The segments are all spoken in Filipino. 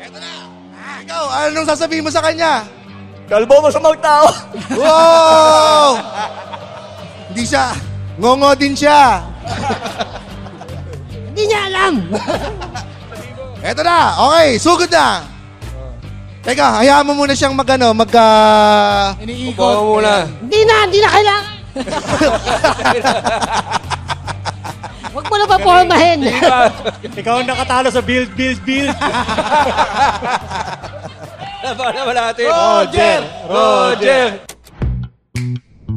Eto na. Ikaw, anong sasabihin mo sa kanya? Kalbo mo sa mga tao. Wow! Hindi siya. Ngongo din siya. Hindi niya alam. Eto na. Okay, sugod na. Teka, hayaan mo muna siyang mag, ano, mag, ah, Iniikot. Upo muna. Hindi na, hindi na kailangan. Huwag mo na pa pormahin. Ikaw ang nakatalo sa build, build, build. Laban naman natin. Roger! Roger!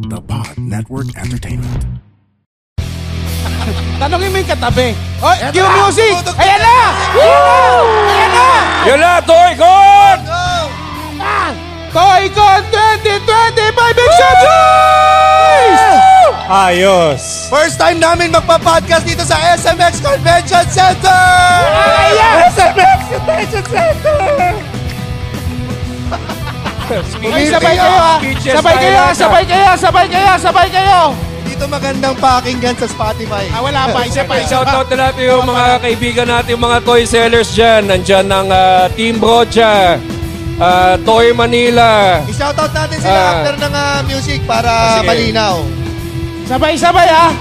The Pod Network Entertainment. Tanongin mo yung katabi. Oh, cue na. music! Ayan na! Ayan na! Yun na, Toy Con! Toy-Con 2025 Exceptions! Ayos. First time namin magpa-podcast dito sa SMX Convention Center! SMX Convention Center! Okay, sabay kayo ha! Speeches Sabay tayo kayo ha! Sabay kayo! Sabay kayo! Sabay kayo! Dito magandang pakinggan sa Spotify. Ah, wala pa. Isa pa. Isa Shoutout na natin yung mga kaibigan natin, yung mga toy sellers dyan. Nandyan ng ah, Team Brocha, ah, Toy Manila. I-shoutout natin sila Ah. after ng ah, music para Sige. malinaw. Sabay-sabay ha!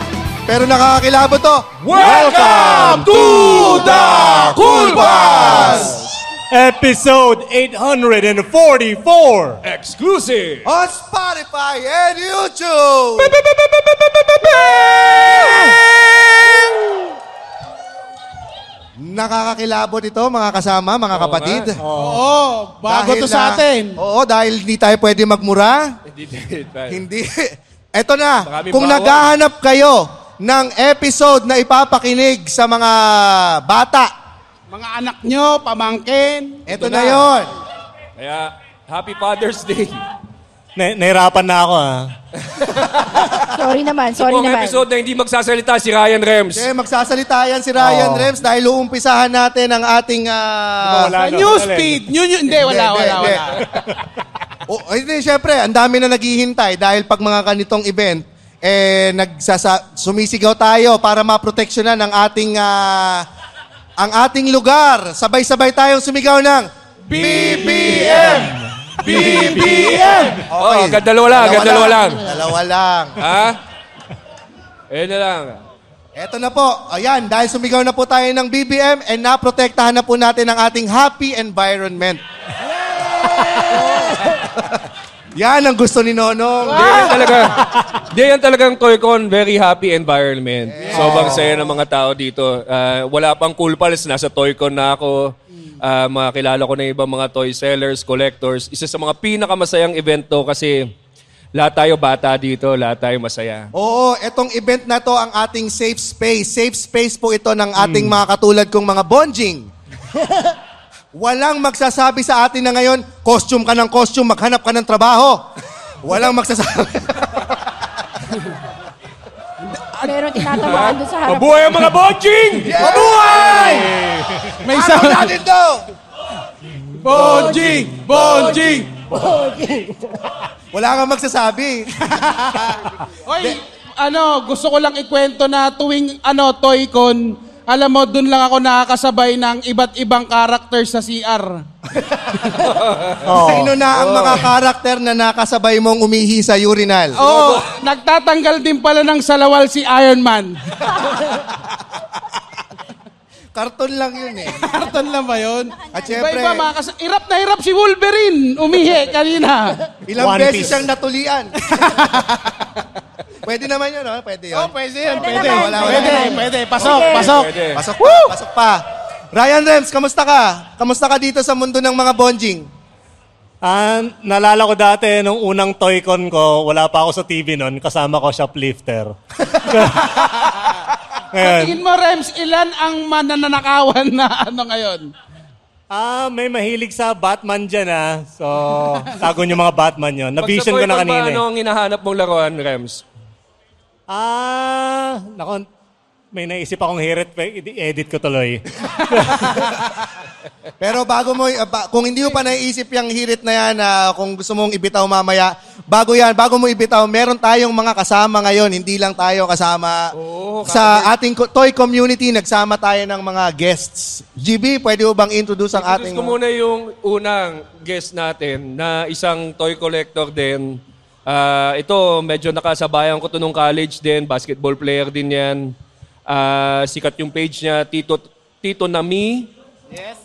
Pero nakakakilabo to. Welcome to the Cool Bus! Episode 844. Exclusive! On Spotify and YouTube! Nakakakilabot ito mga kasama, mga Oo kapatid. Oo, bago Dahil to sa na- atin. Oo, dahil hindi tayo pwede magmura. Hindi. Hindi. Eto na, Maraming kung bawal. naghahanap kayo ng episode na ipapakinig sa mga bata, Mga anak nyo, pamangkin. eto Ito na na. yon. Kaya, Happy Father's Day. Na- nahirapan na ako ah. Sorry naman, sorry Kung naman. episode na hindi magsasalita si Ryan Rems. Okay, magsasalita yan si Ryan. Rems dahil uumpisahan natin ang ating... ah, Wala Sa na, newsfeed. New, new, hindi, wala, Hindi, wala, hindi, wala. O, hindi, syempre, ang dami na naghihintay dahil pag mga ganitong event, eh, nagsasa, sumisigaw tayo para maproteksyonan ang ating, ah, ang ating lugar. Sabay-sabay tayong sumigaw ng BBM! BBM! Oo, agad dalawa lang, agad dalawa lang. Dalawa lang. Ha? Ayun na lang. Eto na po. Ayan, dahil sumigaw na po tayo ng BBM and naprotektahan na po natin ang ating happy environment. Yan ang gusto ni Nonong. Hindi yan talaga. Hindi yan talagang Toycon. Very happy environment. Sobrang saya ng mga tao dito. Ah, wala pang cool pals. Nasa Toycon na ako. Ah, mga kilala ko na ibang mga toy sellers, collectors. Isa sa mga pinakamasayang event to kasi lahat tayo bata dito. Lahat tayo masaya. Oo, etong event na to ang ating safe space. Safe space po ito ng ating mga katulad kong mga bonjing. Walang magsasabi sa atin na ngayon, costume ka ng costume, maghanap ka ng trabaho. Walang magsasabi. Meron tinatamaan doon sa harap. Mabuhay ang mga bonjing! Mabuhay! May Ano isa. natin to? Bonjing! Bonjing! Wala kang magsasabi. Oy, ano, gusto ko lang ikwento na tuwing ano, Toy-Con, alam mo, dun lang ako nakakasabay ng iba't ibang character sa CR. Sino na ang mga karakter na nakasabay mong umihi sa urinal? Oo, nagtatanggal din pala ng salawal si Iron Man. Karton lang yun eh. Karton lang ba yun? At syempre- Iba-iba, mga kas- hirap na hirap si Wolverine. Umihi kanina. Ilang One beses Piece. siyang natulian. Pwede naman yun, no? Pwede yun. Oh, pwede yun, Pwede pwede. naman. Wala, wala. Pwede, pwede. Pasok, Okay. pasok. Pwede. Pasok pa, pasok pa. Ryan Rems, kamusta ka? Kamusta ka dito sa mundo ng mga bonjing? Ah, nalala ko dati nung unang Toycon ko, wala pa ako sa TV noon, kasama ko shoplifter. Ngayon, Tingin mo, Rems, ilan ang mananakawan na ano ngayon? ah, may mahilig sa Batman dyan ah. So, tago niyo mga Batman yon. Pag sa Na-vision ko na Toycon kanina. ba, eh. ano ang hinahanap mong laruan, Rems? Ah, nako. may naisip akong hirit, edit ko tuloy. Pero bago mo, uh, ba- kung hindi mo pa naiisip yung hirit na yan, ah, kung gusto mong ibitaw mamaya, bago yan, bago mo ibitaw, meron tayong mga kasama ngayon. Hindi lang tayo kasama Oo, sa ating toy community. Nagsama tayo ng mga guests. GB, pwede mo bang introduce ang Introduce ating... ko muna yung unang guest natin na isang toy collector din. Ah, ito, medyo nakasabayan ko to nung college din. Basketball player din yan. Ah, sikat yung page niya, Tito, Tito Nami. Yes.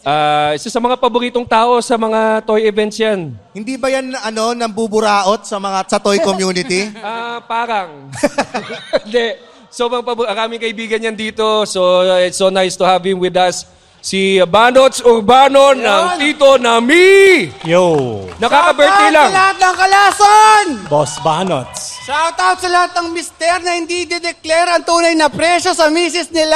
isa sa mga paboritong tao sa mga toy events yan. Hindi ba yan ano, nang buburaot sa mga sa toy community? Ah, parang. Hindi. Pabor. Ang aming kaibigan yan dito. So, uh, it's so nice to have him with us. Si Banots Urbano ng Tito Nami. Yo, Nakaka-birthday lang. Shoutout sa lahat ng kalason! Boss Banots. Shoutout sa lahat ng mister na hindi de-declare ang tunay na presyo sa misis nila!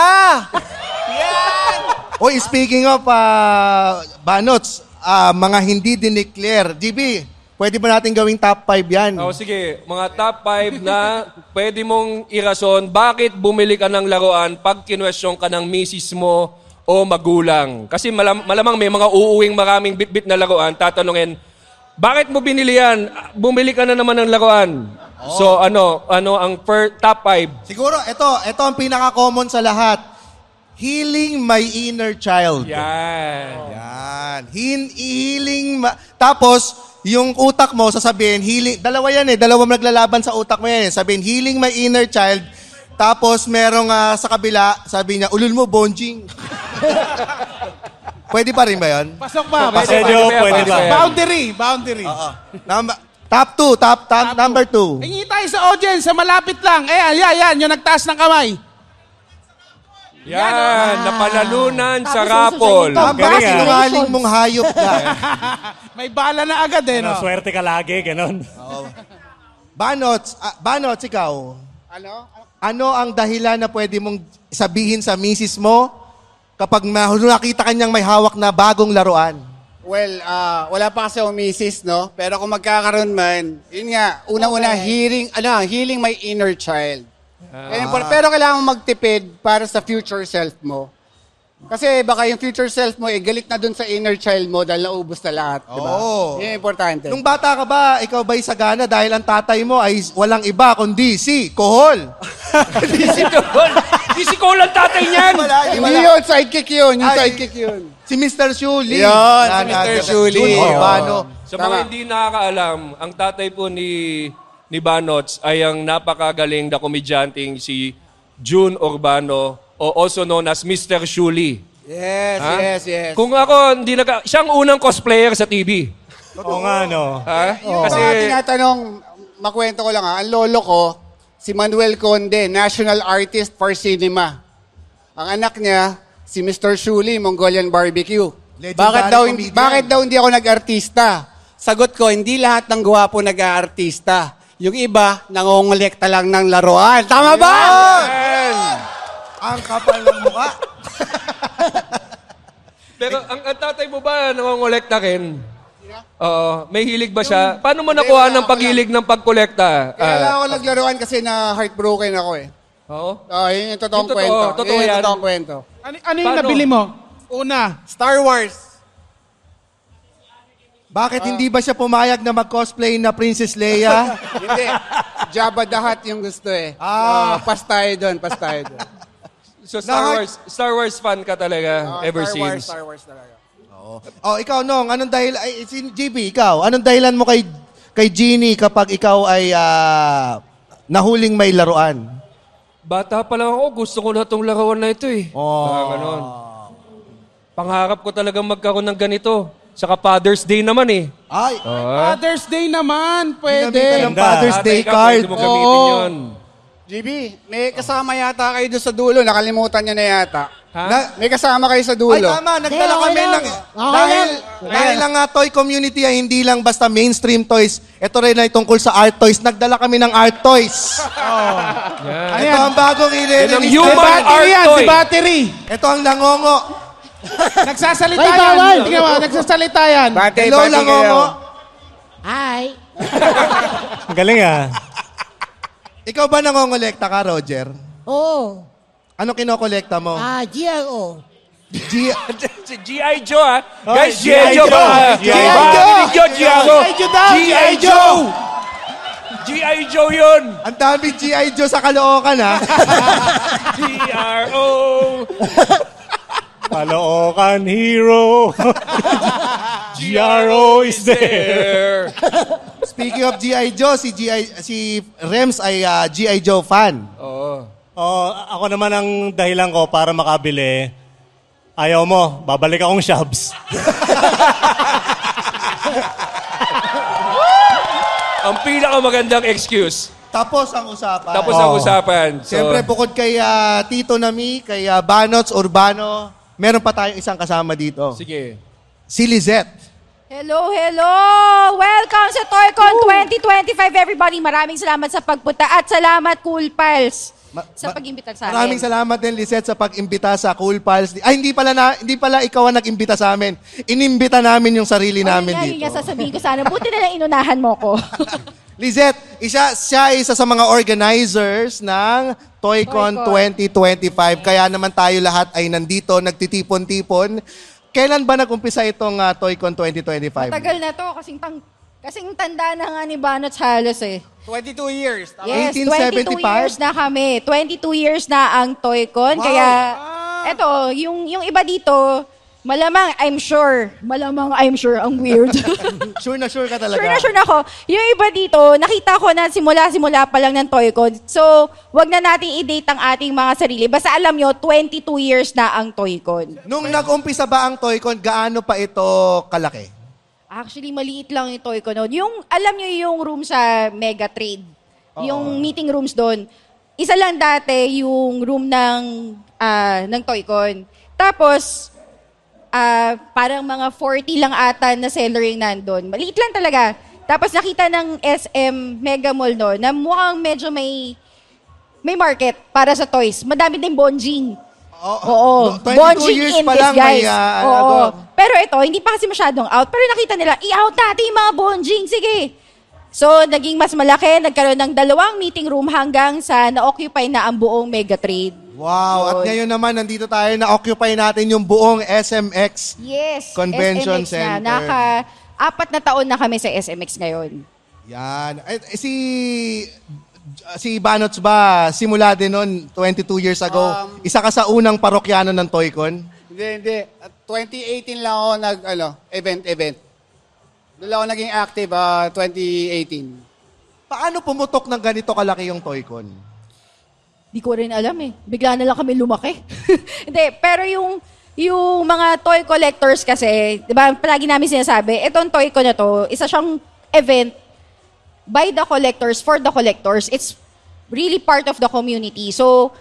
Oy, speaking of uh, banots, ah, mga hindi dineclare. GB, pwede ba natin gawing top 5 yan? O sige, mga top 5 na pwede mong irason bakit bumili ka ng laruan pag kinwestiyon ka ng misis mo o magulang. Kasi malam- malamang may mga uuwing maraming bit-bit na laruan, tatanungin, bakit mo binili yan? Bumili ka na naman ng laruan. So ano, ano ang per, top 5? Siguro, ito, ito ang pinaka-common sa lahat. Healing my inner child. Yan. Yan. Hin healing ma- Tapos, yung utak mo, sasabihin, healing, dalawa yan eh, dalawa naglalaban sa utak mo yan eh. Sabihin, healing my inner child. Tapos, merong ah, sa kabila, sabi niya, ulul mo, bonjing. Pwede pa rin ba yan? Pasok ba? Pasok. Pwede Pwede ba? pwede Pwede ba? Boundary, boundary. Number, top 2, top, top, number 2. Hingi tayo sa audience, sa malapit lang. Eh, yan, yan, yung nagtaas ng kamay. Yan, napalalunan sa Tapos rapol. susunod ito. Ang baka Galing, ah. sinungaling mong hayop ka. May bala na agad eh, no? Ano, swerte ka lagi, ganon. Banots, ah, Banots, ikaw, Ano? ano ang dahilan na pwede mong sabihin sa misis mo kapag nakita kanyang may hawak na bagong laruan? Well, ah, wala pa kasi akong misis, no? Pero kung magkakaroon man, yun nga, una-una, healing, ano, healing my inner child. Eh, pero- Pero kailangan mo magtipid para sa future self mo. Kasi baka yung future self mo, eh, galit na dun sa inner child mo dahil naubos na lahat, di ba? Oo. Yun yung importante. Nung bata ka ba, ikaw ba'y sagana dahil ang tatay mo ay walang iba kundi si Kohol? Di si Cole. Di si Cole ang tatay niyan. Wala, di Hindi wala. yun, sidekick yun. Yung Ay. sidekick yun. Si Mr. Shuli. Yun, si Mr. Shuli. Jun Urbano. Sa mga Tama. hindi nakakaalam, ang tatay po ni ni Banots ay ang napakagaling na komedyanteng si June Urbano o also known as Mr. Shuli. Yes, Ha? yes, yes. Kung ako, hindi naka, siya ang unang cosplayer sa TV. Oo nga, no. Ha? Yung Kasi, mga tinatanong, makwento ko lang ha, ang lolo ko, si Manuel Conde, National Artist for Cinema. Ang anak niya, si Mr. Shuli, Mongolian Barbecue. Legendary Bakit daw, hindi, comedian. bakit daw hindi ako nag-artista? Sagot ko, hindi lahat ng gwapo nag-aartista. Yung iba, nangongolekta lang ng laruan. Tama ba? Ang kapal ng mukha. pero ang, ang tatay mo ba nangongolekta rin? Oo. May hilig ba siya? Paano mo nakuha wala, ng paghilig ng pagkolekta? Kaya Ah, lang ako naglaruan kasi na heartbroken ako eh. Oo. Oh, yun yung totoong Yung totoo, kwento. totoo yun yung yan. totoong kwento. Ano, ano yung Paano? nabili mo? Una. Star Wars. Bakit hindi ba siya pumayag na mag-cosplay na Princess Leia? Hindi. Jabba the Hutt yung gusto eh. Ah. Ah. pas tayo doon, pas tayo doon. So Star Lahat- Wars, Star Wars fan ka talaga Ah, ever Star Wars, since. Star Wars talaga. oh, ikaw, Nong, anong dahil, ay, si GB, ikaw, anong dahilan mo kay, kay Jeannie kapag ikaw ay ah, nahuling may laruan? Bata pa lang ako, gusto ko na itong larawan na ito eh. Oh. Parang ganon. Pangarap ko talagang magkaroon ng ganito. Saka Father's Day naman eh. Ay, Father's Day naman, pwede. ng Father's Tatay Day ka, card. Pwede mo gamitin Oo. yun. GB, may kasama yata kayo doon sa dulo. Nakalimutan niyo na yata. Ha? Na- May kasama kayo sa dulo. Ay, tama. Nagdala okay kami lang. ng... Okay dahil, lang. dahil ang ah, toy community ay hindi lang basta mainstream toys. Ito rin ay tungkol sa art toys. Nagdala kami ng art toys. Yan. Ito ang bagong Yan ang human battery art yan, toy. si battery. Ito ang langongo. Nagsasalita Ay, yan. Tingnan mo, nagsasalita yan. Bate, Hello, bate langongo. kayo. Hi. Ang galing ah. Ikaw ba nangongolekta ka, Roger? Oo. Ano kinokolekta mo? Ah, GRO. G- Si G.I. Joe, ha? Oh, Guys, G.I. Joe ba? G.I. Joe. G.I. Joe. G.I. Joe daw, G.I. Joe. G.I. Joe yun. Ang daming G.I. Joe sa Caloocan, ha? G.R.O. Kaloocan hero. GRO is there. Speaking of G.I. Joe, si, G.I. si Rems ay ah, G.I. Joe fan. Oo. Oh, ako naman ang dahilan ko para makabili. Ayaw mo, babalik akong shops. Ang pinakamagandang excuse. Tapos ang usapan. Tapos ang Oo. usapan. So, Siyempre, bukod kay ah, Tito Nami, kay ah, Banots Urbano, meron pa tayong isang kasama dito. sige. Si Lizette. Hello, hello! Welcome sa ToyCon 2025, everybody. Maraming salamat sa pagpunta at salamat, Cool Pals, Ma- sa ma- pag-imbita sa amin. Maraming salamat din, Lizette, sa pag-imbita sa Cool Pals. Ay, hindi pala, na, hindi pala ikaw ang nag-imbita sa amin. Inimbita namin yung sarili namin Ayun nga, dito. Nga, sasabihin ko sana. Buti na lang inunahan mo ko. Lizette, isa, siya isa sa mga organizers ng ToyCon Toycon. 2025. Kaya naman tayo lahat ay nandito, nagtitipon-tipon. Kailan ba nag-umpisa itong ah, ToyCon 2025? Tagal na to, kasing, tang, kasing tanda na nga ni Banots halos eh. 22 years. Tama? Yes, 22 1875? years na kami. 22 years na ang Toycon. Wow. Kaya, eto, yung, yung iba dito, malamang, I'm sure, malamang, I'm sure, ang weird. Sure na sure ka talaga. sure na sure na ako. Yung iba dito, nakita ko na simula-simula pa lang ng Toycon. So, wag na natin i-date ang ating mga sarili. Basta alam nyo, 22 years na ang Toycon. Nung nag-umpisa ba ang ToyCon, gaano pa ito kalaki? Actually, maliit lang yung Toycon noon. Yung, alam nyo yung room sa Mega Trade. Yung meeting rooms doon. Isa lang dati yung room ng, ah, ng Toycon. Tapos, ah, parang mga 40 lang ata na seller yung nandun. Maliit lang talaga. Tapos nakita ng SM Mega Mall no, na mukhang medyo may may market para sa toys. Madami din bonjing. Oo. No, 22 Bonjing years in pa lang may, ano, Oo. ano. Pero ito, hindi pa kasi masyadong out. Pero nakita nila, i-out natin yung mga bonjing. Sige. So, naging mas malaki. Nagkaroon ng dalawang meeting room hanggang sa na-occupy na ang buong mega trade. Wow. At ngayon naman, nandito tayo na-occupy natin yung buong SMX. Yes. Convention SMX Center. Na. Naka, apat na taon na kami sa SMX ngayon. Yan. Eh, eh, si si Banots ba, simula din noon, 22 years ago, Um, isa ka sa unang parokyano ng Toycon? Hindi, hindi. At 2018 lang ako nag, ano, event, event. Doon ako naging active, ah, 2018. Paano pumutok ng ganito kalaki yung Toycon? Di ko rin alam eh. Bigla na lang kami lumaki. Hindi, pero yung yung mga toy collectors kasi, di ba, palagi namin sinasabi, itong toy ko na to, isa siyang event by the collectors, for the collectors. It's really part of the community. So,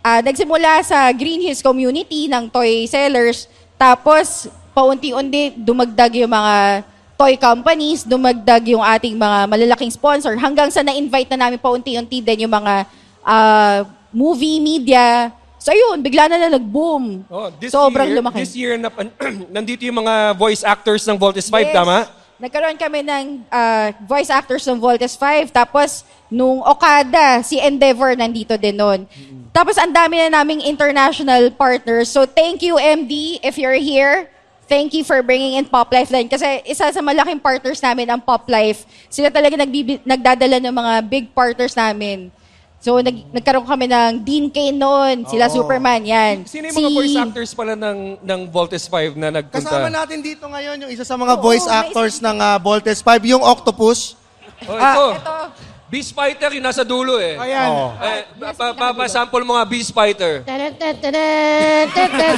ah nagsimula sa Green Hills community ng toy sellers, tapos paunti-unti dumagdag yung mga toy companies, dumagdag yung ating mga malalaking sponsor, hanggang sa na-invite na namin paunti-unti din yung mga ah, movie, media. So yun, bigla na na nag-boom. Oh, this Sobrang year, lumaki. This year, na, nandito yung mga voice actors ng Voltes 5, Yes. tama? Nagkaroon kami ng ah, voice actors ng Voltes 5. Tapos, nung Okada, si Endeavor nandito din nun. Tapos, ang dami na naming international partners. So, thank you, MD, if you're here. Thank you for bringing in Pop Life din. Kasi isa sa malaking partners namin ang Pop Life. Sila talaga nagdadala ng mga big partners namin. So, nag- nagkaroon kami ng Dean Kane noon. Sila Superman, yan. Sino yung mga Si- voice actors pala ng, ng Voltes 5 na nagpunta? Kasama natin dito ngayon yung isa sa mga Oo, voice may actors ng ah, Voltes 5, yung Octopus. Oh, ito. Ah, ito. Beast Fighter, yung nasa dulo eh. Ayan. Oh. Eh, pa- pa- pa- Beast Fighter. Taran, taran, taran, taran.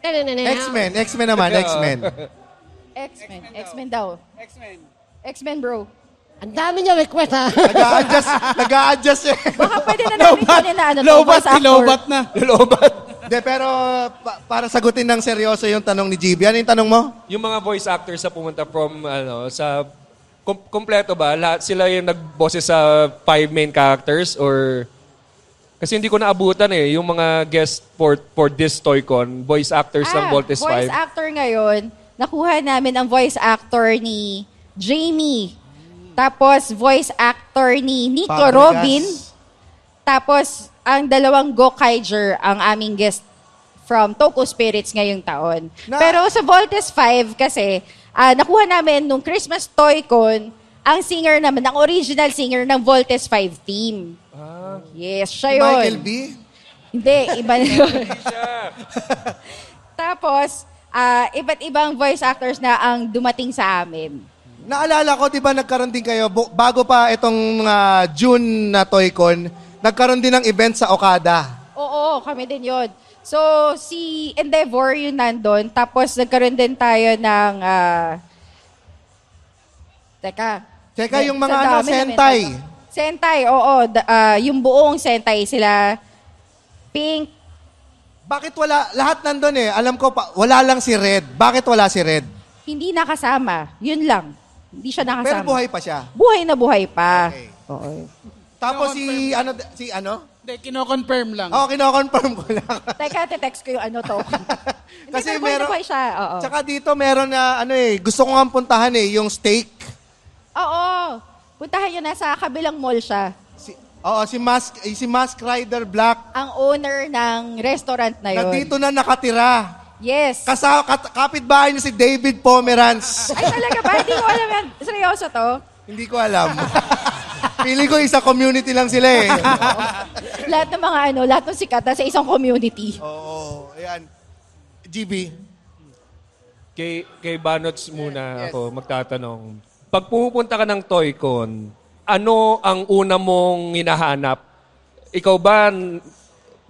Taran, taran. X-Men, X-Men naman, X-Men. X-Men. X-Men daw. X-Men. X-Men, bro. Ang dami niya request ha. Nag-a-adjust, nag-a-adjust eh. Baka pwede na namin kunin na ano Lobat, actor. lobat na. Lobat. De, pero pa- para sagutin ng seryoso yung tanong ni GB, ano yung tanong mo? yung mga voice actors na pumunta from, ano, sa, kom- kompleto ba? Lahat sila yung nagboses sa five main characters or... Kasi hindi ko naabutan eh, yung mga guest for for this Toycon, voice actors ng Voltes 5. Ah, voice actor ngayon, nakuha namin ang voice actor ni Jamie. Tapos, voice act actor ni Nico Fabregas. Robin. Tapos, ang dalawang Gokaiger ang aming guest from Toko Spirits ngayong taon. Na- Pero sa Voltes 5 kasi, ah, nakuha namin nung Christmas Toy Con, ang singer naman, ang original singer ng Voltes 5 team. Yes, siya yun. Michael B. Hindi, iba na yun. Tapos, ah, iba't ibang voice actors na ang dumating sa amin. Naalala ko, di ba nagkaroon din kayo, bu- bago pa itong ah, June na Toycon, nagkaroon din ng event sa Okada. Oo, kami din yun. So, si Endeavor yung nandun. Tapos, nagkaroon din tayo ng... ah, teka. Teka, yung mga Sa ano, dami namin Sentai. Sentai, oo. Da- ah, yung buong Sentai sila. Pink. Bakit wala, lahat nandun eh, alam ko, pa, wala lang si Red. Bakit wala si Red? Hindi nakasama. Yun lang. Hindi siya nakasama. Pero buhay pa siya. Buhay na buhay pa. Okay. Oo. Tapos si, ano, si ano? Hindi, kino-confirm lang. Oo, kino-confirm ko lang. Teka, te-text ko yung ano to. Hindi, Kasi pero buhay na meron- buhay siya. Oo. Tsaka dito meron na, ano eh, gusto ko nga puntahan eh, yung steak. Oo. Puntahan nyo na sa kabilang mall siya. Si, oo, si Mask, eh, si Mask Rider Black. Ang owner ng restaurant na yun. Nandito na nakatira. Yes. Kasa, kat, kapitbahay niya si David Pomeranz. Ay, talaga ba? Hindi ko alam yan. Seryoso to? Hindi ko alam. Pili ko isa community lang sila eh. lahat ng mga ano, lahat ng sikat sa isang community. Oo, ayan. GB. Kay, kay Banots muna ako magtatanong. Pag pumupunta ka ng Toycon, ano ang una mong hinahanap? Ikaw ba,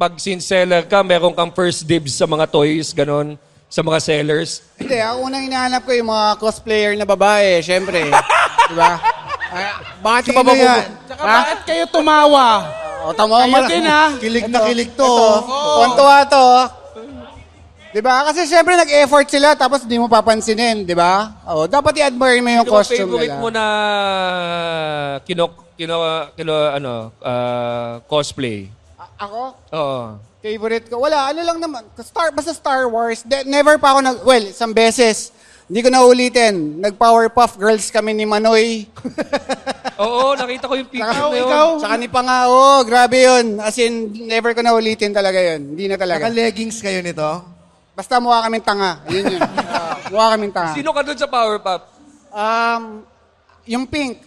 pag sinseller ka, meron kang first dibs sa mga toys, ganon, sa mga sellers? Hindi, ang unang hinahanap ko yung mga cosplayer na babae, syempre. di ba? Ay, bakit Sino pa ba yan? pupu- Tsaka bakit kayo tumawa? O, tama Kayo mo. din ha? Kilig na kilig to. Tuwan-tuwa to. Di ba? Kasi syempre nag-effort sila tapos hindi mo papansinin, di ba? O, dapat i-admire mo yung Yung costume favorite nila. mo na kino, kino, kino, ano, ah, cosplay? Ako? Oo. Favorite ko? Wala, ano lang naman. Star, basta Star Wars. De- never pa ako nag... Well, isang beses. Hindi ko na ulitin. Nag-Powerpuff Girls kami ni Manoy. Oo, nakita ko yung picture Ikaw, na yun. ikaw? Tsaka ni Pangao. Grabe yun. As in, never ko na ulitin talaga yun. Hindi na talaga. Naka-leggings kayo nito? Basta mukha kaming tanga. Yun yun. Ah, mukha kaming tanga. Sino ka doon sa Powerpuff? Um, yung pink.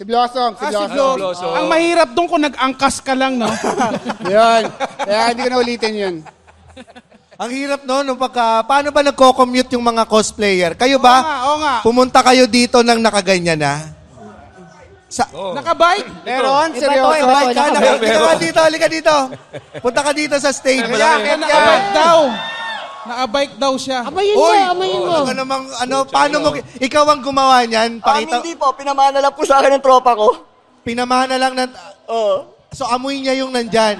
Si Blossom. Si Ah, si Blossom. Flo. Blossom. Ang mahirap doon kung nag-angkas ka lang, no? yun. Kaya hindi ko na ulitin yun. Ang hirap no, nung pagka, paano ba nagko-commute yung mga cosplayer? Kayo ba? Oo nga, oo nga. Pumunta kayo dito nang nakaganyan na? Sa, Nakabike? Meron, Iba to, seryoso. iba to. Ay, ka, naka, Meron. halika ka dito, halika dito. Punta ka dito sa stage. Kaya, kaya nakabike daw. Nakabike daw siya. Amayin mo, amayin mo. ano namang, ano, paano mo, ikaw ang gumawa niyan? Um, Pakita, hindi po, pinamana lang po sa akin ng tropa ko. pinamana lang ng, Oo. so amoy niya yung nandyan.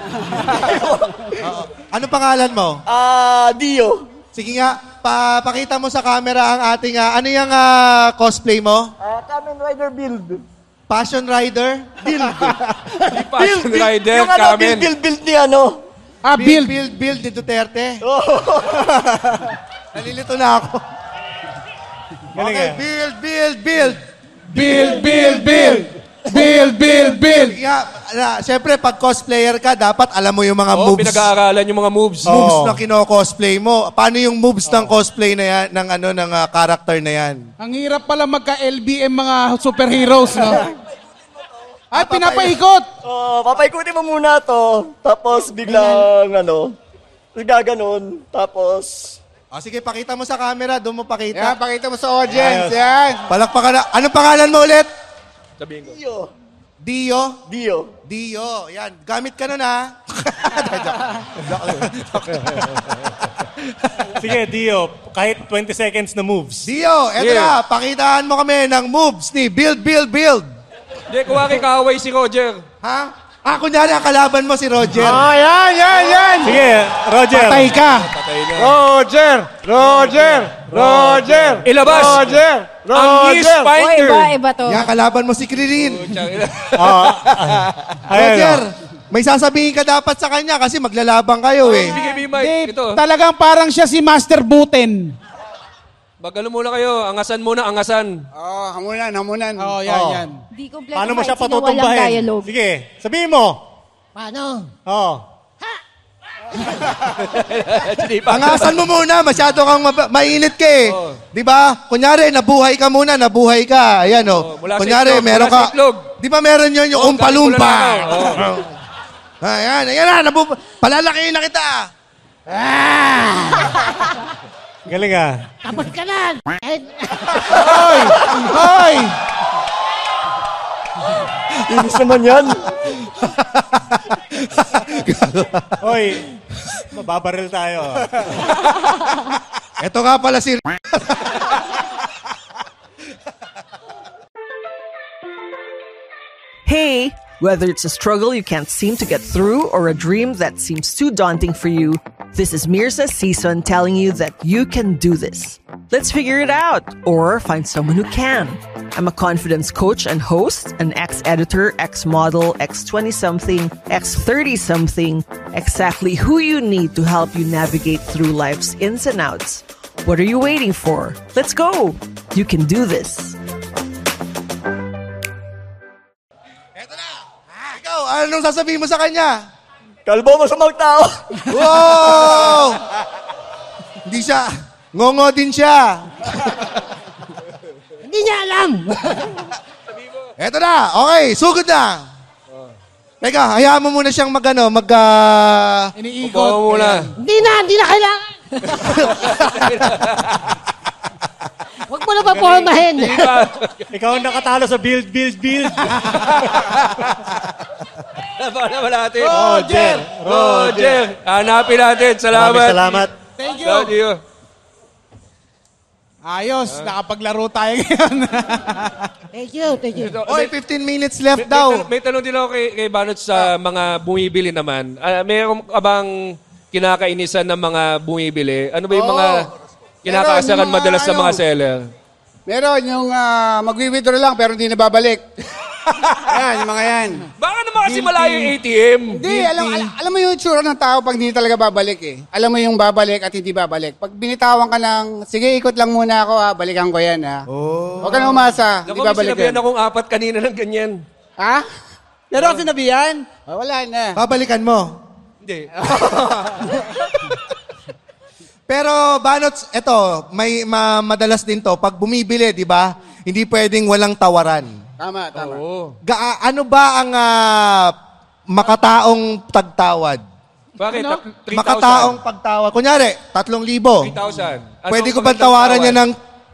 Oo. Ano pangalan mo? Ah, Dio. Sige nga, pa, pakita mo sa camera ang ating, ah, ano yung ah, cosplay mo? Ah, Kamen Rider build. Passion Rider? Build. Di Passion Rider, yung ano, Kamen. build, build, build ni ano. Ah, build, build. build, build ni Duterte. Oo. Nalilito na ako. Galing Okay, eh. build, build, build. Build, build, build. Build, build, build. Kaya, na, syempre, pag cosplayer ka, dapat alam mo yung mga Oo, moves. pinag-aaralan yung mga moves. moves Oo. na kino-cosplay mo. Paano yung moves ng cosplay na yan, ng ano, ng ah, character na yan? Ang hirap pala magka-LBM mga superheroes, no? Ay, pinapaikot. Oh, papaikutin mo muna to. Tapos biglang ano, gaganon. Tapos, O, sige, pakita mo sa camera. Doon mo Yan, pakita. pakita mo sa audience. Yan. Palakpakan na. Anong pangalan mo ulit? Sabihin ko. Dio. Dio. Dio. Dio. Yan. Gamit ka nun, ha? Sige, Dio, kahit 20 seconds na moves. Dio, eto Yeah. na. Pakitaan mo kami ng moves ni Build, Build, Build. Hindi, kuwari kaaway si Roger. Ha? Ah, kunyari, ang kalaban mo si Roger. Ah, yan, yan, yan. Sige, Roger. Patay ka. Patay na. Roger! Roger! Roger! Ilabas! Roger! Ang Yeast O, Finder. iba, iba to. Yan, kalaban mo si Kririn. Oo. Ayan, Roger, oh. may sasabihin ka dapat sa kanya kasi maglalabang kayo eh. Bigay mo yung mic. Dave, Ito. talagang parang siya si Master Buten. Magano muna kayo. Angasan muna, angasan. Oh, hamunan, hamunan. Oh, yan, Oh. yan. Di kompleto Paano mo siya walang patutumbahin? dialogue. Sige, sabihin mo. Paano? Oo. Angasan mo muna, masyado kang mab- mainit ka eh. Oo. 'Di ba? Kunyari nabuhay ka muna, nabuhay ka. Ayan oh. Oo, mula sa Kunyari itlog, meron mula sa ka. itlog. 'Di ba meron 'yon yung umpalumpa? galing ko lang ako. Oo. Ayan, ayan na, nabu palalakihin na kita. Galing ah. Tapos ka na! Eh, Hoy! Inis naman yan. Hoy, mababaril tayo. Ito nga pala si Hey, whether it's a struggle you can't seem to get through or a dream that seems too daunting for you, this is Mirza Season telling you that you can do this. Let's figure it out or find someone who can. I'm a confidence coach and host, an ex editor, ex model, ex 20 something, ex 30 something, exactly who you need to help you navigate through life's ins and outs. What are you waiting for? Let's go! You can do this. Anong sasabihin mo sa kanya? Kalbo mo sa mga tao. Wow! Hindi siya. Ngongo din siya. Hindi niya alam! Eto na. Okay, sugod na. Teka, hayaan mo muna siyang mag, ano, mag, ah, Iniikot. Upo mo muna. Hindi na! Hindi na kailangan! Huwag mo na papormahin! Ikaw ang nakatalo sa build, build, build. Para naman natin. Roger! Roger! Hanapin natin. Salamat. Maraming salamat. Thank you. Thank you. Ayos, nakapaglaro tayo ngayon. Thank you, thank you. Oy, 15 minutes left May, daw. may, tanong- may tanong din ako kay, kay Banot sa mga bumibili naman. Ah, mayroon ka bang kinakainisan ng mga bumibili? Ano ba yung mga kinakaasakan yung madalas sa mga ano. seller? Meron yung uh, mag-withdraw lang pero hindi na babalik. yan, yung mga yan. Baka naman kasi malayo yung ATM. Hindi, alam, alam, alam mo yung tsura ng tao pag hindi talaga babalik eh. Alam mo yung babalik at hindi babalik. Pag binitawan ka ng, sige ikot lang muna ako ha, balikan ko yan ha. Oh. Huwag ka na umasa, hindi Naku, may babalik yan. akong apat kanina ng ganyan. Ha? Pero ang sinabihan, Oh, wala na. Babalikan mo. Hindi. Pero Banots, eto, may ma- madalas din to. Pag bumibili, di ba? Hindi pwedeng walang tawaran. Tama, tama. Oo. Ga- ano ba ang ah, makataong tagtawad? Bakit? Ano? 3,000. Makataong pagtawad. Kunyari, 3,000. 3,000. Ano Pwede ko ba tawaran niya ng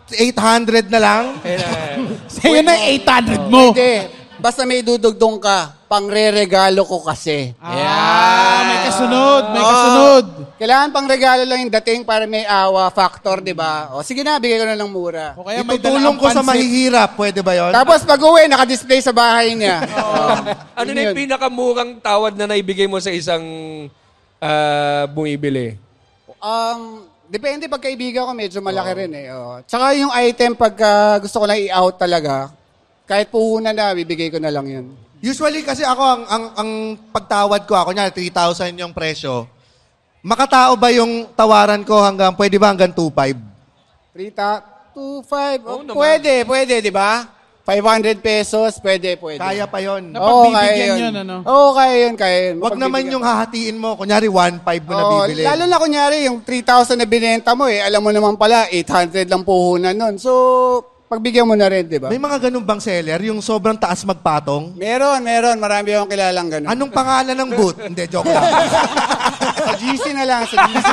800 na lang? Eh, eh, sa'yo na 800 mo. Hindi. Basta may dudugdong ka, pangre-regalo ko kasi. Ah, may kasunod, may Oo. kasunod. Kailangan pang regalo lang yung dating para may awa factor, di ba? O sige na, bigay ko na ng mura. O kaya may Itutulong dalang ko sa pansit. mahihirap. Pwede ba yon? Tapos pag uwi, nakadisplay sa bahay niya. Ano Yun na yung yun. pinakamurang tawad na naibigay mo sa isang ah, bumibili? Um, depende pag kaibigan ko, medyo malaki rin eh. Oo. Tsaka yung item, pag ah, gusto ko lang i-out talaga, kahit puhunan na, bibigay ko na lang yun. Usually kasi ako, ang, ang, ang pagtawad ko, ako niya, 3,000 yung presyo. Makatao ba yung tawaran ko hanggang, pwede ba hanggang 2,500? 3, 2, 5, Oo naman. pwede, pwede, di ba? 500 pesos, pwede, pwede. Kaya pa yon. Oo, Napagbibigyan kaya yun, ano? Oo, kaya yun, kaya yun. Wag naman Mapagbibigyan. yung hahatiin mo. Kunyari, 1,500 mo na Oo, bibili. lalo na kunyari, yung 3,000 na binenta mo eh, alam mo naman pala, 800 lang puhunan nun. So, pagbigyan mo na rin, di ba? May mga ganun bang seller? Yung sobrang taas magpatong? Meron, meron. Marami akong kilalang ganun. Anong pangalan ng booth? Hindi, joke lang. Sa GC na lang, sa GC.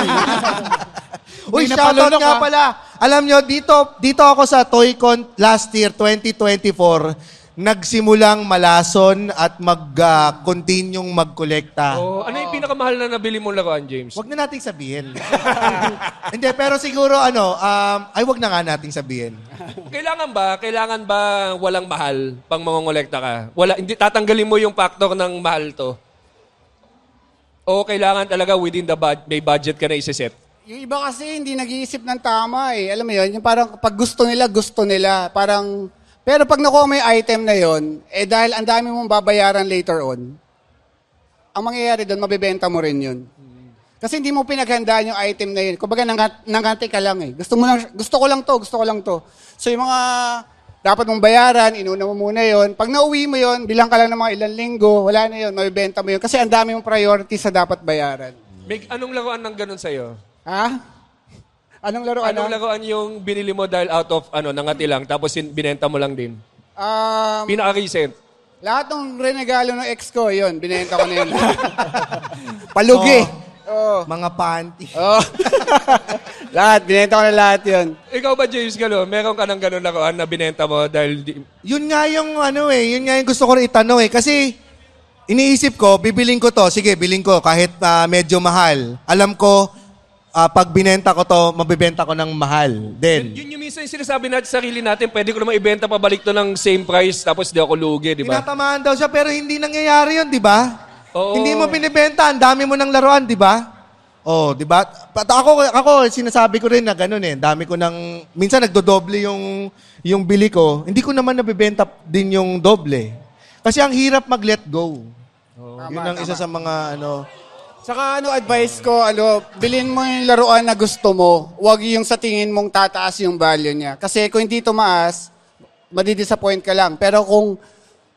Uy, Hindi shoutout napalunok, nga pala. Alam nyo, dito, dito ako sa ToyCon last year, 2024, nagsimulang malason at mag-continue magkolekta. Oh, ano yung pinakamahal na nabili mong laruan, James? Wag na nating sabihin. Hindi, pero siguro ano, um, ay wag na nga nating sabihin. Kailangan ba, kailangan ba walang mahal pang mangongolekta ka? Wala, hindi tatanggalin mo yung factor ng mahal to. O kailangan talaga within the budget, may budget ka na isiset. yung iba kasi hindi nag-iisip ng tama eh. Alam mo yun, yung parang pag gusto nila, gusto nila. Parang, pero pag nakuha mo yung item na yon, eh dahil ang dami mong babayaran later on, ang mangyayari doon, mabibenta mo rin yun. Kasi hindi mo pinaghandaan yung item na yun. Kumbaga, nangat, nangati ka lang eh. Gusto mo lang, gusto ko lang to, gusto ko lang to. So yung mga dapat mong bayaran, inuna mo muna yon. Pag nauwi mo yon, bilang ka lang ng mga ilang linggo, wala na yon, mabibenta mo yon. Kasi ang dami mong priority sa dapat bayaran. May, anong laruan ng ganun sa'yo? Ha? Anong laro? Anong ano? laruan yung binili mo dahil out of, ano, nangati lang, tapos sin- binenta mo lang din? Um, Pinaka-recent. lahat ng renegalo ng ex ko, yon, binenta ko na yun. Palugi. Oo. Mga panty. Oh. lahat, binenta ko na lahat yon. Ikaw ba, James Galo, meron ka ng ganun laruan na binenta mo dahil di- Yun nga yung ano eh, yun nga yung gusto ko rin itanong eh. Kasi iniisip ko, bibiling ko to. Sige, biling ko kahit ah, medyo mahal. Alam ko, ah, pag binenta ko to, mabibenta ko ng mahal din. Yun yung minsan yung sinasabi natin sa sarili natin, pwede ko naman ibenta pabalik to ng same price tapos di ako lugi, di ba? Tinatamaan daw siya pero hindi nangyayari yun, di ba? Oo. Hindi mo binibenta, ang dami mo ng laruan, di ba? Oh, di ba? Pat ako ako sinasabi ko rin na ganun eh. Dami ko ng minsan nagdodoble yung yung bili ko. Hindi ko naman nabebenta din yung doble. Kasi ang hirap mag-let go. Yun ang isa sa mga ano. Saka ano advice ko, ano, bilhin mo yung laruan na gusto mo. Huwag yung sa tingin mong tataas yung value niya. Kasi kung hindi tumaas, madidisappoint ka lang. Pero kung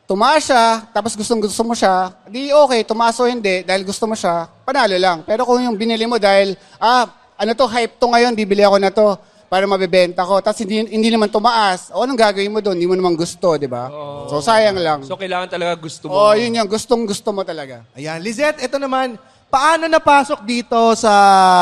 tumaas siya, tapos gustong gusto mo siya, di okay, tumaas o hindi, dahil gusto mo siya, panalo lang. Pero kung yung binili mo dahil, ah, ano to, hype to ngayon, bibili ako na to para mabibenta ko. Tapos hindi, hindi naman tumaas, o anong gagawin mo doon? Hindi mo naman gusto, di ba? So sayang lang. So kailangan talaga gusto mo. Oo, yun yung gustong gusto mo talaga. Ayan, Lizette, ito naman, paano napasok dito sa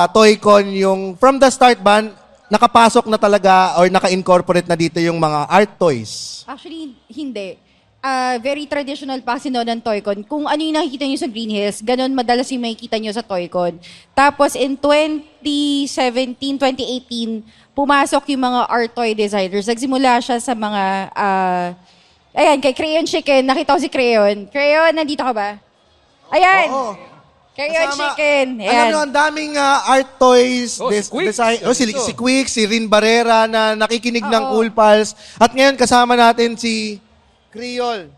Toycon yung from the start ba nakapasok na talaga or naka-incorporate na dito yung mga art toys? Actually, hindi. Ah, very traditional pa kasi noon ng Toycon. Kung ano yung nakikita nyo sa Green Hills, ganun madalas yung makikita nyo sa Toycon. Tapos in 2017, 2018, pumasok yung mga art toy designers. Nagsimula siya sa mga, ah, ayan, kay Crayon Chicken. Nakita ko si Crayon. Crayon, nandito ka ba? Ayan. Oo. Crayon Kasama- Chicken. Alam Ayan. nyo, ang daming ah, art toys, Oh, si des- Quicks. design, oh, si, si Quick, si Rin Barrera na nakikinig ng Oo. Cool Pals. At ngayon kasama natin si Creole.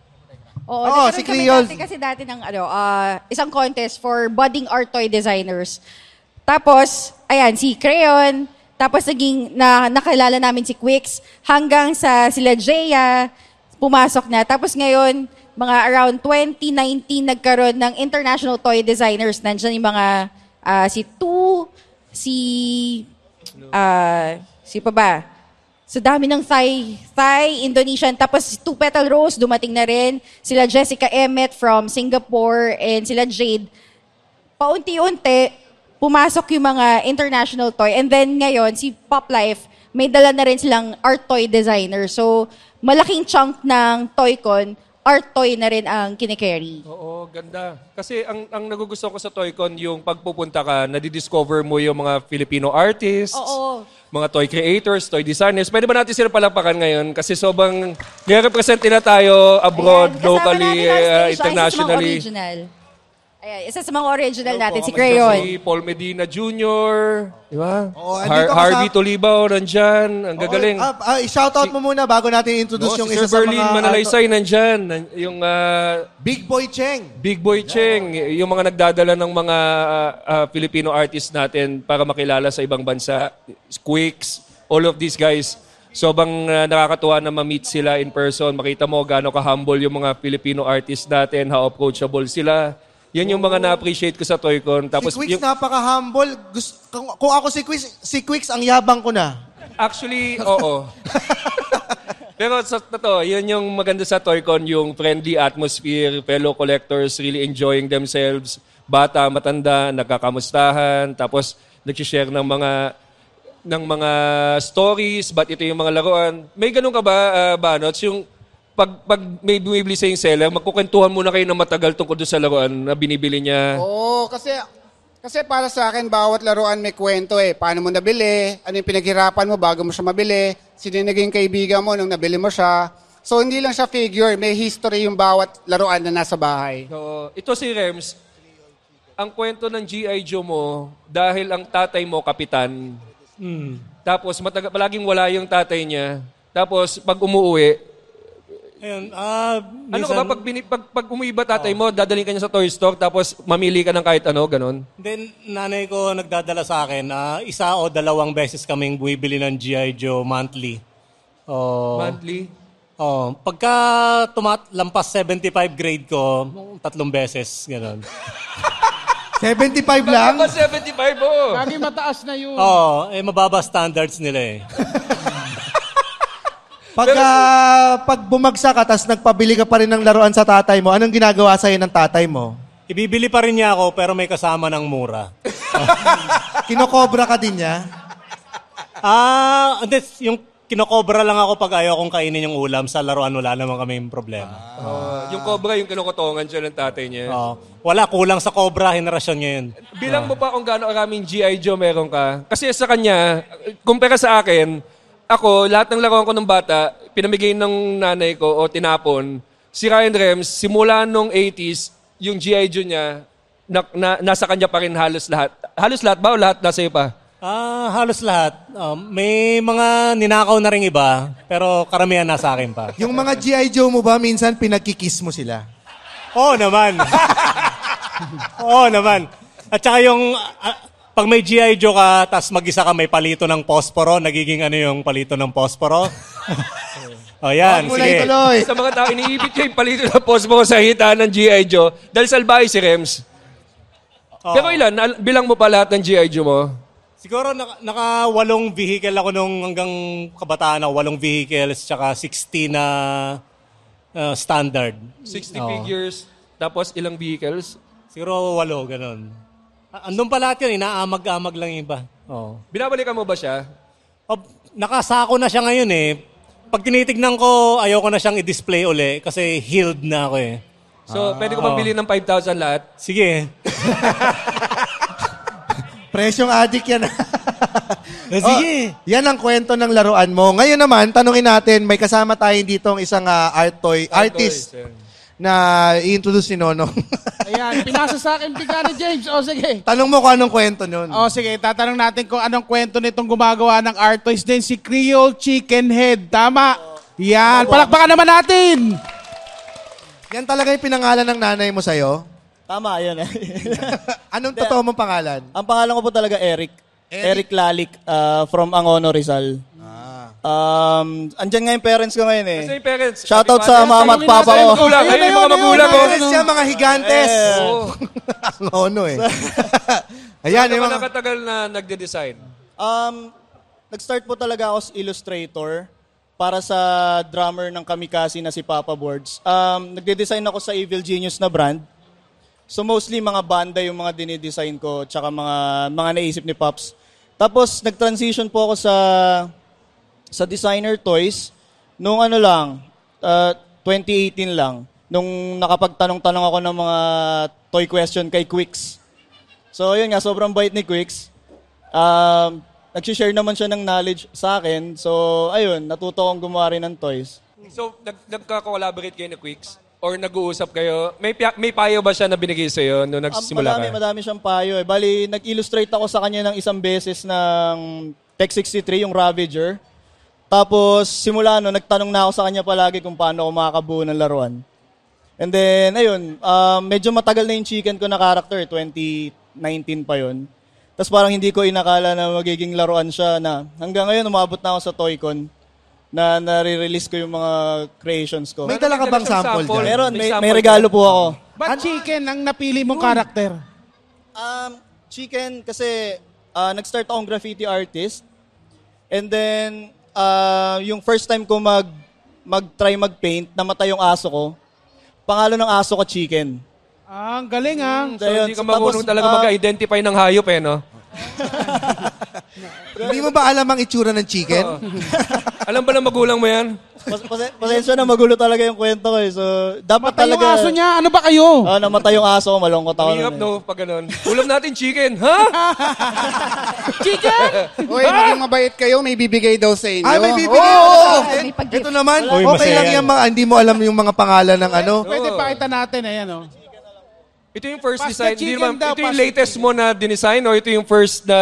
Oo, Oo, nagkaroon si kami Creole. dati kasi dati ng ano, ah, isang contest for budding art toy designers. Tapos, ayan, si Crayon, tapos naging, na, nakilala namin si Quicks, hanggang sa sila Jaya, pumasok na. Tapos ngayon, mga around 2019, nagkaroon ng international toy designers. Nandiyan yung mga, ah, si Tu, si, ah, si pa ba? So dami ng Thai, Thai, Indonesian, tapos si Two Petal Rose dumating na rin. Sila Jessica Emmett from Singapore and sila Jade. Paunti-unti, pumasok yung mga international toy. And then ngayon, si Pop Life, may dala na rin silang art toy designer. So, malaking chunk ng Toycon, art toy na rin ang kinikerry. Oo, ganda. Kasi ang ang nagugusto ko sa Toycon, yung pagpupunta ka, nadidiscover mo yung mga Filipino artists, Oo. mga toy creators, toy designers. Pwede ba natin sila palapakan ngayon? Kasi sobrang nire-represent nila tayo abroad, Ayan, kasama locally, natin uh, ah, Isa sa mga internationally. original. Ayan, isa sa mga original natin, si Si Crayon. Paul Medina Jr., di ba? Oo, Har- andito ka Harvey sa- Tolibao, nandyan. Ang gagaling. Oh, ah, ah, shoutout mo muna bago natin introduce Oo, yung si isa Sir sa Berlin mga... Manalaysay, nandyan. Nan- Yung ah, Big Boy Cheng. Big Boy Cheng, yung mga nagdadala ng mga ah, ah, Filipino artists natin para makilala sa ibang bansa. Quicks, all of these guys. So bang ah, nakakatuwa na ma-meet sila in person, makita mo gaano ka-humble yung mga Filipino artists natin, how approachable sila. Yan yung mga na-appreciate ko sa Toycon. Tapos si Quicks yung, napaka-humble. Gus- kung, kung ako si Quicks, si Quicks ang yabang ko na. Actually, oo. Pero sa totoo, yun yung maganda sa Toycon, yung friendly atmosphere, fellow collectors really enjoying themselves, bata, matanda, nagkakamustahan, tapos nag-share ng mga ng mga stories, ba't ito yung mga laruan. May ganun ka ba, uh, Banots? Yung pag, pag may bumibili sa yung seller, magkukwentuhan muna kayo ng matagal tungkol doon sa laruan na binibili niya. Oo, kasi kasi para sa akin, bawat laruan may kwento eh. Paano mo nabili? Ano yung pinaghirapan mo bago mo siya mabili? Sino yung naging kaibigan mo nung nabili mo siya? So, hindi lang siya figure. May history yung bawat laruan na nasa bahay. Oo. ito si Rems, ang kwento ng G.I. Joe mo, dahil ang tatay mo, kapitan, Hmm. tapos matagal, palaging wala yung tatay niya, tapos pag umuwi, Ayun, ah, ano ka ba, pag, bini, pag, pag umuwi ba tatay mo, dadalhin ka niya sa toy store, tapos mamili ka ng kahit ano, ganon? Then, nanay ko nagdadala sa akin na isa o dalawang beses kaming buibili ng G.I. Joe monthly. Oh, Monthly? Oh, pagka tumat lampas 75 grade ko, tatlong beses, gano'n. 75 lang? Ba 75 oh. Lagi mataas na yun. Oo, eh mababa standards nila eh. Pag, ah, pag bumagsak ka, tapos nagpabili ka pa rin ng laruan sa tatay mo, anong ginagawa sa'yo ng tatay mo? Ibibili pa rin niya ako pero may kasama ng mura. Kinokobra ka din niya? Ah, hindi, yung kinokobra lang ako pag ayaw kong kainin yung ulam. Sa laruan wala naman kami problema. Oh, yung cobra, yung kinukutongan siya ng tatay niya. Oo. wala, kulang sa cobra, henerasyon ngayon. Bilang mo pa kung gaano karaming G.I. Joe meron ka. Kasi sa kanya, kumpara sa akin, ako, lahat ng laruan ko ng bata, pinamigay ng nanay ko o tinapon. Si Ryan Rems, simula nung 80s, yung G.I. Joe niya, na, na- nasa kanya pa rin halos lahat. Halos lahat ba o lahat nasa iyo pa? Ah, halos lahat. Um, may mga ninakaw na rin iba, pero karamihan nasa akin pa. Yung mga G.I. Joe mo ba, minsan pinagkikiss mo sila? Oo naman. Oo naman. At saka yung, ah, pag may G.I. Joe ka, tas mag-isa ka may palito ng posporo, nagiging ano yung palito ng posporo? o yan, Huwag mo na sige. ituloy. Sa mga tao, iniibig ko yung palito na post mo sa hitaan ng G.I. Joe dahil salbahe si Rems. Pero ilan? Al- Bilang mo pa lahat ng G.I. Joe mo? Siguro naka, naka walong vehicle ako nung hanggang kabataan ako, walong vehicles, tsaka 60 na uh, standard. 60 Oo. figures, tapos ilang vehicles. Siguro walo, ganun. Ah, Andun pa lahat yun, inaamag-amag lang iba. Oo. Binabalikan mo ba siya? Oh, nakasako na siya ngayon eh. Pag tinitignan ko, ayoko na siyang i-display uli kasi healed na ako eh. So, pwede ko Oo. mabili ng 5,000 lahat? Sige. Presyong addict yan. Sige. Oh, yan ang kwento ng laruan mo. Ngayon naman, tanungin natin, may kasama tayo dito ang isang ah, art toy, artist na i-introduce ni Nonong. Ayan, pinasa sa akin bigla ni James. O sige. Tanong mo kung anong kwento nun. O sige, tatanong natin kung anong kwento nitong gumagawa ng art toys din si Creole Chicken Head. Tama? Yan, palakpakan naman natin. Yan talaga yung pinangalan ng nanay mo sa'yo? Tama, yun. Anong totoo mong pangalan? Ang pangalan ko po talaga Eric. Eric, Lalik uh, from Angono, Rizal. Um, andyan nga yung parents ko ngayon eh. Kasi yung parents. Shoutout sa mama at papa ko. Magulang. Ayun, yung mga magulang ko. Parents siya, mga higantes. Oo. Ang ono eh. Ayan, yung ba mga... nakatagal na nagde-design? Um, nag-start po talaga ako as illustrator para sa drummer ng Kamikaze na si Papa Boards. Um, nagde-design ako sa Evil Genius na brand. So mostly mga banda yung mga dinidesign ko tsaka mga mga naisip ni Pops. Tapos nag-transition po ako sa sa designer toys nung ano lang, uh, 2018 lang. Nung nakapagtanong-tanong ako ng mga toy question kay Quicks. So yun nga, sobrang bait ni Quicks. Um, nag-share naman siya ng knowledge sa akin. So ayun, natuto akong gumawa rin ng toys. So, nag nagka-collaborate kayo ni Quicks? Or nag-uusap kayo? May, may payo ba siya na binigay sa'yo nung Um, nagsisimula madami, ka? madami siyang payo. Eh. Bali, nag-illustrate ako sa kanya ng isang beses ng Tech 63, yung Ravager. Tapos, simula no, nagtanong na ako sa kanya palagi kung paano ako makakabuo ng laruan. And then, ayun, um, medyo matagal na yung chicken ko na character, 2019 pa yon. Tapos parang hindi ko inakala na magiging laruan siya na hanggang ngayon umabot na ako sa Toycon na nare-release ko yung mga creations ko. May dala ka bang sample dyan? Meron, may, may regalo po ako. Ba't chicken ang napili mong karakter? Um, chicken kasi ah, nag-start akong graffiti artist. And then ah, yung first time ko mag mag-try mag-paint, namatay yung aso ko. Pangalan ng aso ko chicken. Ah, ang galing ah. So, hindi ka Tapos, marunong talaga ah, mag-identify ng hayop eh, no? Hindi mo ba alam ang itsura ng chicken? Alam ba ng magulang mo yan? Pas- pas- pasensya na magulo talaga yung kwento ko eh. So, dapat Matay yung talaga... aso niya. Ano ba kayo? Oh, namatay yung aso ko. Malungkot ako. Hirap nun eh. no, pag ganun. Ulam natin chicken, ha? Chicken? Uy, maging mabait kayo, may bibigay daw sa inyo. Ay, may bibigay Oo! sa akin. May pag-gift. Ito naman, Uy, okay masaya lang yan. yan. mga- Hindi mo alam yung mga pangalan ng ano. Pwede pakita natin. Ayan oh. Ito yung first Pasta design. Hindi naman, daw, ito yung pasta latest mo na dinesign o ito yung first na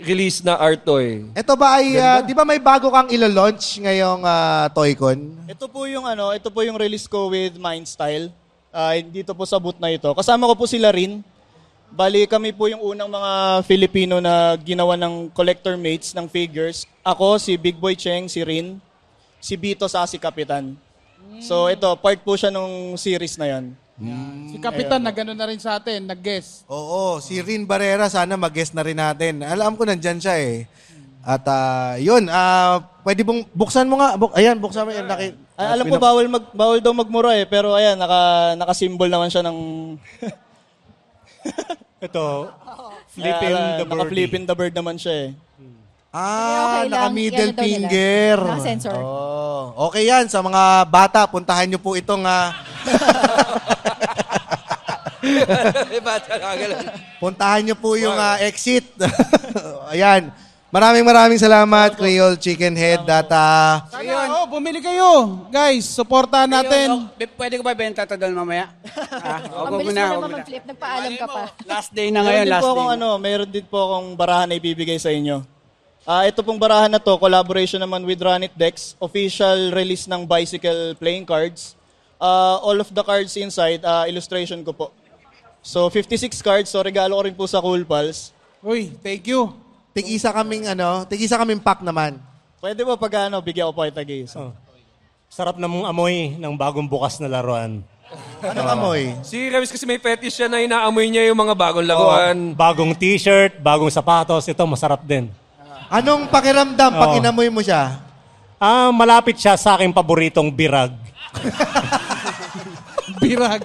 release na art toy? Ito ba ay, ah, di ba may bago kang ilo-launch ngayong ah, Toycon? Ito po yung ano, ito po yung release ko with Mindstyle. Ah, dito po sa booth na ito. Kasama ko po sila rin. Bali kami po yung unang mga Filipino na ginawa ng collector mates ng figures. Ako, si Big Boy Cheng, si Rin. si Bito sa si Kapitan. So ito, part po siya nung series na yon. Si Kapitan na gano'n na rin sa atin, nag-guess. Oo, si Rin Barrera, sana mag-guest na rin natin. Alam ko nandyan siya eh. At ah, yun, ah, pwede bong, buksan mo nga. Buk, ayan, buksan mo. Yan, naki, Ay, alam ko bawal mag bawal daw magmura eh, pero ayan naka naka-symbol naman siya ng Ito, flipping the birdie. Naka-flipping the bird naman siya eh. Ah, Okay lang, naka-middle yan daw nila. finger. Naka-sensor. Oh, okay yan. Sa mga bata, puntahan nyo po itong... ah, puntahan nyo po yung ah, exit. Ayan. Maraming maraming salamat, Creole Chicken Head. At ah, Sana, oh, bumili kayo. Guys, supportahan natin. Ayun, oh, pwede ko ba benta ito doon mamaya? Ah, Ang wag bilis mo na, naman mo na. mag-flip. Nagpaalam ka pa. Last day na Meron ngayon, din last po day. akong ano, meron din po akong barahan na ibibigay sa inyo. Ah, ito pong barahan na to, collaboration naman with Runit Dex, official release ng bicycle playing cards. Ah, all of the cards inside, ah, illustration ko po. So 56 cards, so regalo ko rin po sa Cool Pals. Uy, thank you. tig-isa kaming, ano, tig-isa kaming pack naman. Pwede ba pag ano, bigyan ko po kayo tag-isa? Oh. Sarap namang amoy ng bagong bukas na laruan. Anong amoy? Si Rems kasi may fetish siya na inaamoy niya yung mga bagong laruan. Bagong t-shirt, bagong sapatos, ito masarap din. Anong pakiramdam pag Oo. inamoy mo siya? Ah, malapit siya sa aking paboritong birag. Birag.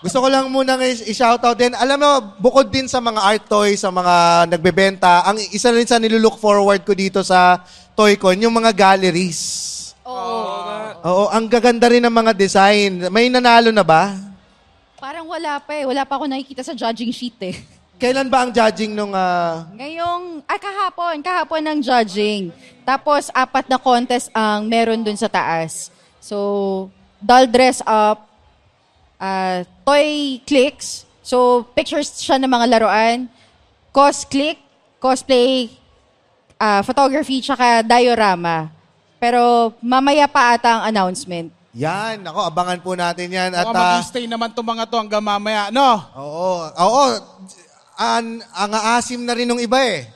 Gusto ko lang muna i-shoutout din. Alam mo, bukod din sa mga art toys, sa mga nagbebenta, ang isa rin sa nilulook forward ko dito sa ToyCon, yung mga galleries. Oo. Oo, ang gaganda rin ng mga design. May nanalo na ba? Parang wala pa eh. Wala pa ako nakikita sa judging sheet eh. Kailan ba ang judging nung... ah, Ngayong, ay kahapon, kahapon ng judging. Tapos, apat na contest ang meron dun sa taas. So, doll dress up, uh, toy clicks, so pictures siya ng mga laruan, cos click, cosplay, ah, photography, tsaka diorama. Pero mamaya pa ata ang announcement. yan, ako, abangan po natin yan. At, Baka ah, mag-stay naman itong mga to hanggang mamaya. No? oo, oo, an, ang aasim na rin nung iba eh.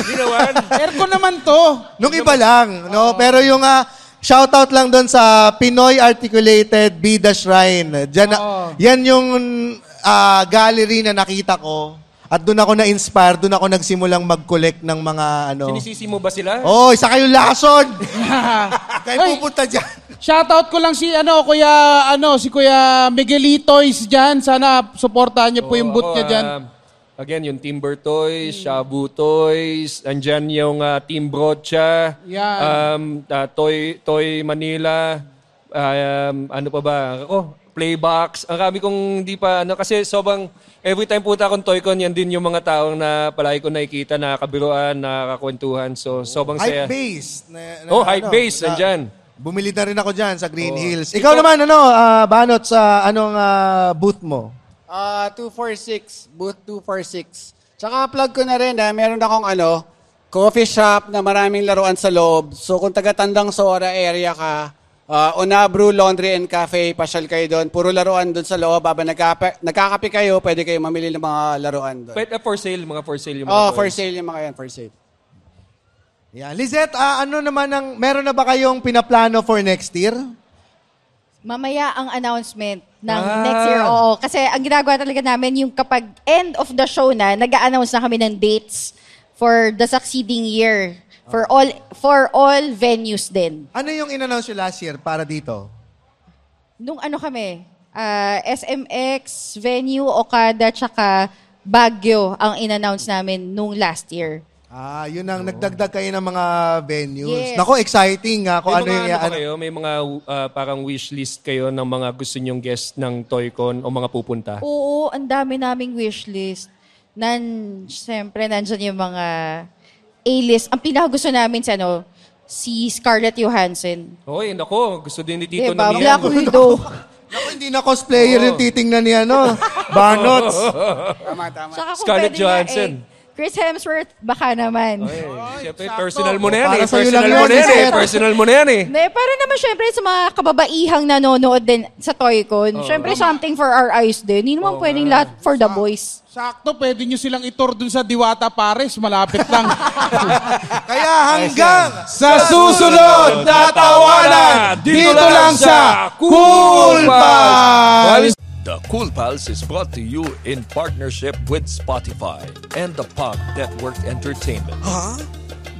Ginawan. Aircon naman to. Nung iba lang, no? Pero yung ah, shoutout lang doon sa Pinoy Articulated Bida Shrine. Diyan, na- Oo. yan yung ah, gallery na nakita ko. At doon ako na-inspire, doon ako nagsimulang mag-collect ng mga ano. Sinisisi mo ba sila? Oh, isa kayong lason! Kayo Hoy. pupunta dyan. Shoutout ko lang si ano, Kuya ano, si Kuya Miguelitoys diyan. Sana suportahan niyo po yung booth niya diyan. Um, again, yung Timber Toys, Shabu Toys, andyan yung ah, Team Brocha, Yan. um, ah, Toy, Toy Manila, um, ano pa ba? Oh, Playbox. Ang kami kong hindi pa, ano, kasi sobrang, every time punta akong Toycon, yan din yung mga taong na palagi ko nakikita, nakakabiruan, nakakakwentuhan. So, sobrang saya. Hype base. Na, na- Oh, hype ano, base, na- andyan. Bumili na rin ako dyan sa Green Hills. Ikaw naman, ano, ah, Banot, sa anong ah, booth mo? Ah, 246, booth 246. Tsaka plug ko na rin dahil meron akong ano, coffee shop na maraming laruan sa loob. So kung taga-Tandang Sora area ka, ah, Unabru Laundry and Cafe, pasyal kayo doon. Puro laruan doon sa loob. Habang nagkape, nagkakape kayo, pwede kayo mamili ng mga laruan doon. Pwede for sale, mga for sale yung mga Oh, toys. for sale yung mga yan, for sale. Yeah. Lizette, ah, ano naman ang, meron na ba kayong pinaplano for next year? Mamaya ang announcement ng Ah. next year. Oo. Kasi ang ginagawa talaga namin, yung kapag end of the show na, nag-a-announce na kami ng dates for the succeeding year. For all for all venues din. Ano yung in-announce nyo last year para dito? Nung ano kami, ah, SMX, venue, Okada, tsaka Baguio ang in-announce namin nung last year. Ah, yun ang nagdagdag kayo ng mga venues. Yes. Nako, exciting nga kung May ano mga yung... ano ba ano- kayo? May mga ah, parang wish list kayo ng mga gusto nyong guest ng Toycon o mga pupunta? Oo, ang dami naming wishlist. Nan, siyempre, nandyan yung mga A-list. Ang pinakagusto namin sa ano, si Scarlett Johansson. Oy, nako, gusto din ni Tito Diba? na Black. Widow. Naku, hindi na cosplayer yung titingnan niya, no? Banots. Tama, tama. Kung Scarlett pwede nga, Johansson. eh, Chris Hemsworth, baka naman. Siyempre, personal mo na yan Para eh. sa'yo Personal lang mo na yan eh. sir. Personal mo na yan eh. Hindi, para naman syempre sa mga kababaihang nanonood din sa Toycon. Syempre something for our eyes din. Hindi naman pwedeng lahat for the boys. Sakto, pwede nyo silang itur dun sa Diwata Pares. Malapit lang. Kaya hanggang sa susunod na tawanan, dito lang sa Cool Pals! The Cool Pals is brought to you in partnership with Spotify and the Pod Network Entertainment. Ha?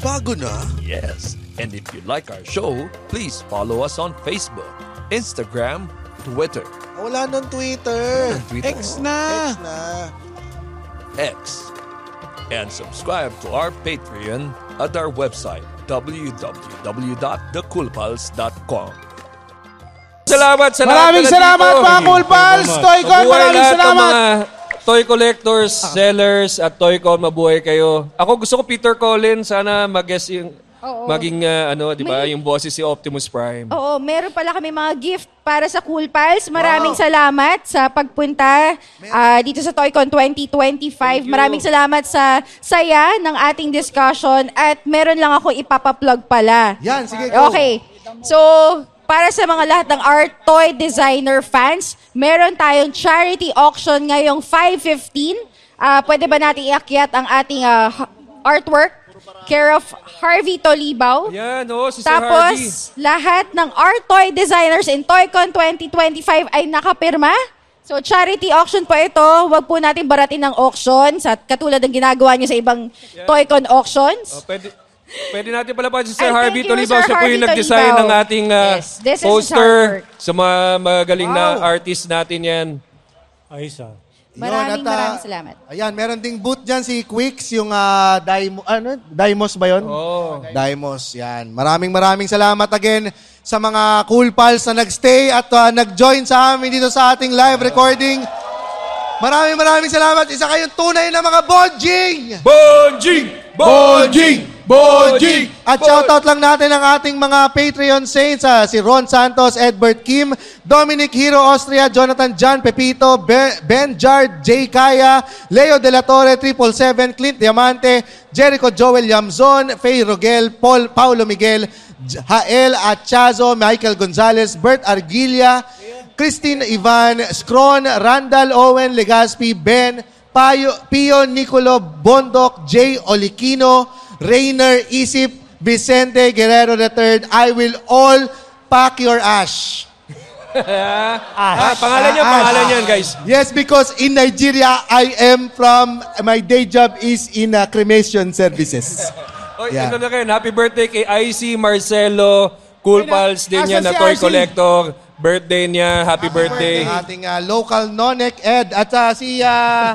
Bago na? Yes. And if you like our show, please follow us on Facebook, Instagram, Twitter, Wala nang Twitter. Twitter. X na. X na. X, and subscribe to our Patreon at our website www.thecoolpals.com. Salamat sa lahat Maraming na salamat nandito. mga Cool Pals! Toycon, Mabuhay maraming lahat ng salamat! mga toy collectors, sellers, at Toycon, mabuhay kayo. Ako gusto ko Peter Collins, sana mag-guess yung Oo. maging uh, ano, 'di ba, May- yung boses si Optimus Prime. Oo, meron pala kami mga gift para sa Cool Pals. Maraming salamat sa pagpunta ah, dito sa Toycon 2025. Maraming salamat sa saya ng ating discussion at meron lang ako ipapaplug pala. Yan, sige, go. Okay. So, para sa mga lahat ng art toy designer fans, meron tayong charity auction ngayong 5.15. Ah, pwede ba natin iakyat ang ating ha- artwork? Care of Harvey Tolibaw. Yan, oh, si Sir Tapos, Harvey. lahat ng art toy designers in Toycon 2025 ay nakapirma. So, charity auction po ito. Huwag po natin baratin ng auction sa katulad ng ginagawa niyo sa ibang Toycon auctions. Oh, pwede Pwede natin pala pa si Sir Ay, Harvey thank you, Tolibaw. Sir Siya po Harvey yung nag-design Tolibaw. ng ating uh, Yes, this is his poster sa mga magaling na artist natin yan. Ayos ah. Maraming ah, maraming salamat. Ayan, meron ding booth dyan si Quicks, yung ah, Daimo, ano? Daimos ba yun? Oh. Daimos, yan. Maraming maraming salamat again sa mga cool pals na nagstay at ah, nag-join sa amin dito sa ating live recording. Maraming maraming salamat. Isa kayong tunay na mga bonjing! Bonjing! Bonjing! Bonjing! At shoutout lang natin ang ating mga Patreon saints, ah, si Ron Santos, Edward Kim, Dominic Hero Austria, Jonathan John Pepito, Be- Ben Jard, Jay Kaya, Leo De La Torre, 777, Clint Diamante, Jericho Joel Yamzon, Faye Rogel, Paul, Paulo Miguel, J- Hael Achazo, Michael Gonzalez, Bert Argilia, Christine Ivan, Scron, Randall Owen, Legaspi, Ben, Payo, Pio Nicolo Bondok, Jay Olikino, Rainer Isip, Vicente Guerrero III, I will all pack your ash. ah, pangalan niyo, pangalan niyan, guys. Yes, because in Nigeria, I am from, my day job is in uh, cremation services. Oy, Yeah. ano na kayo, happy birthday kay IC Marcelo, Cool Pals din yan na toy collector. Birthday niya, happy birthday. Ang ating uh, local Nonek Ed at uh, si uh,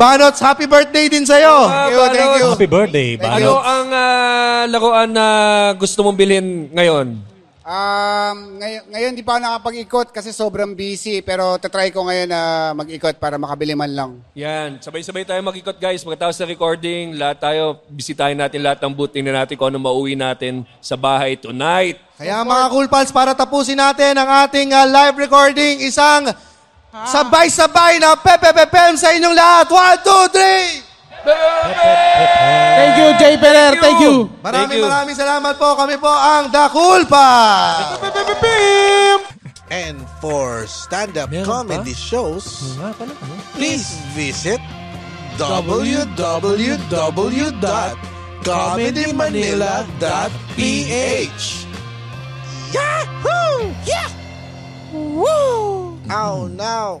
Banots, happy birthday din sa'yo. Ah, Banots. Happy birthday, Ano ang ah, laruan na gusto mong bilhin ngayon? Um, ngayon, ngayon di pa ako nakapag-ikot kasi sobrang busy pero tatry ko ngayon na mag-ikot para makabili man lang. Yan, sabay-sabay tayo mag-ikot guys. Pagkatapos ng recording, lahat tayo, bisitahin natin lahat ng booth. Tingnan natin kung ano mauwi natin sa bahay tonight. Kaya mga cool pals, para tapusin natin ang ating uh, live recording, isang sabay-sabay na pepepepem sa inyong lahat. One, two, three! Thank you, Jay Perer. Thank you. Maraming maraming salamat po. Kami po ang The Cool Pals. And for stand-up comedy shows, please visit www.comedymanila.ph Yahoo! Yeah! Woo! Oh, no.